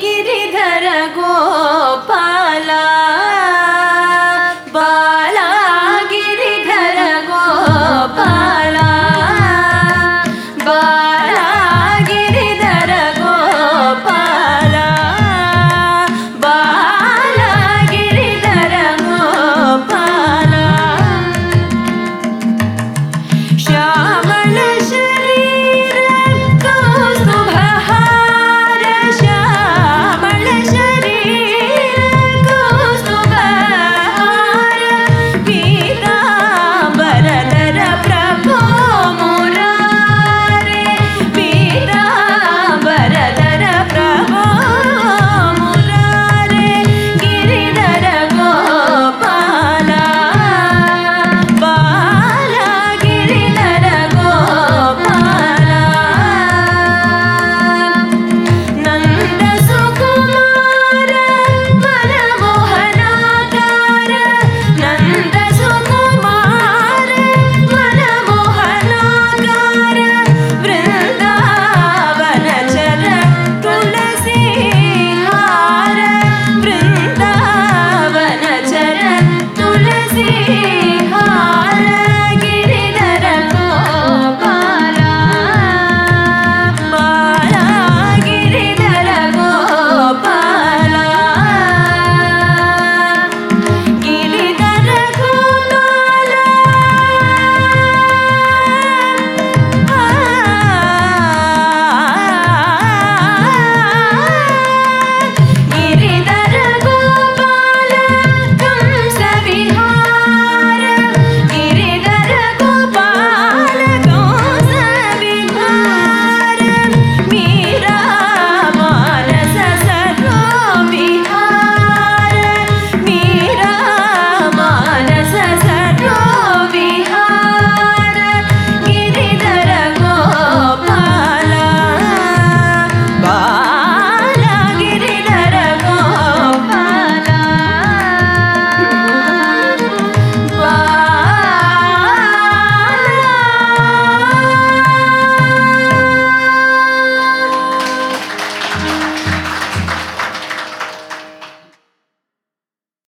Giridhara Gopala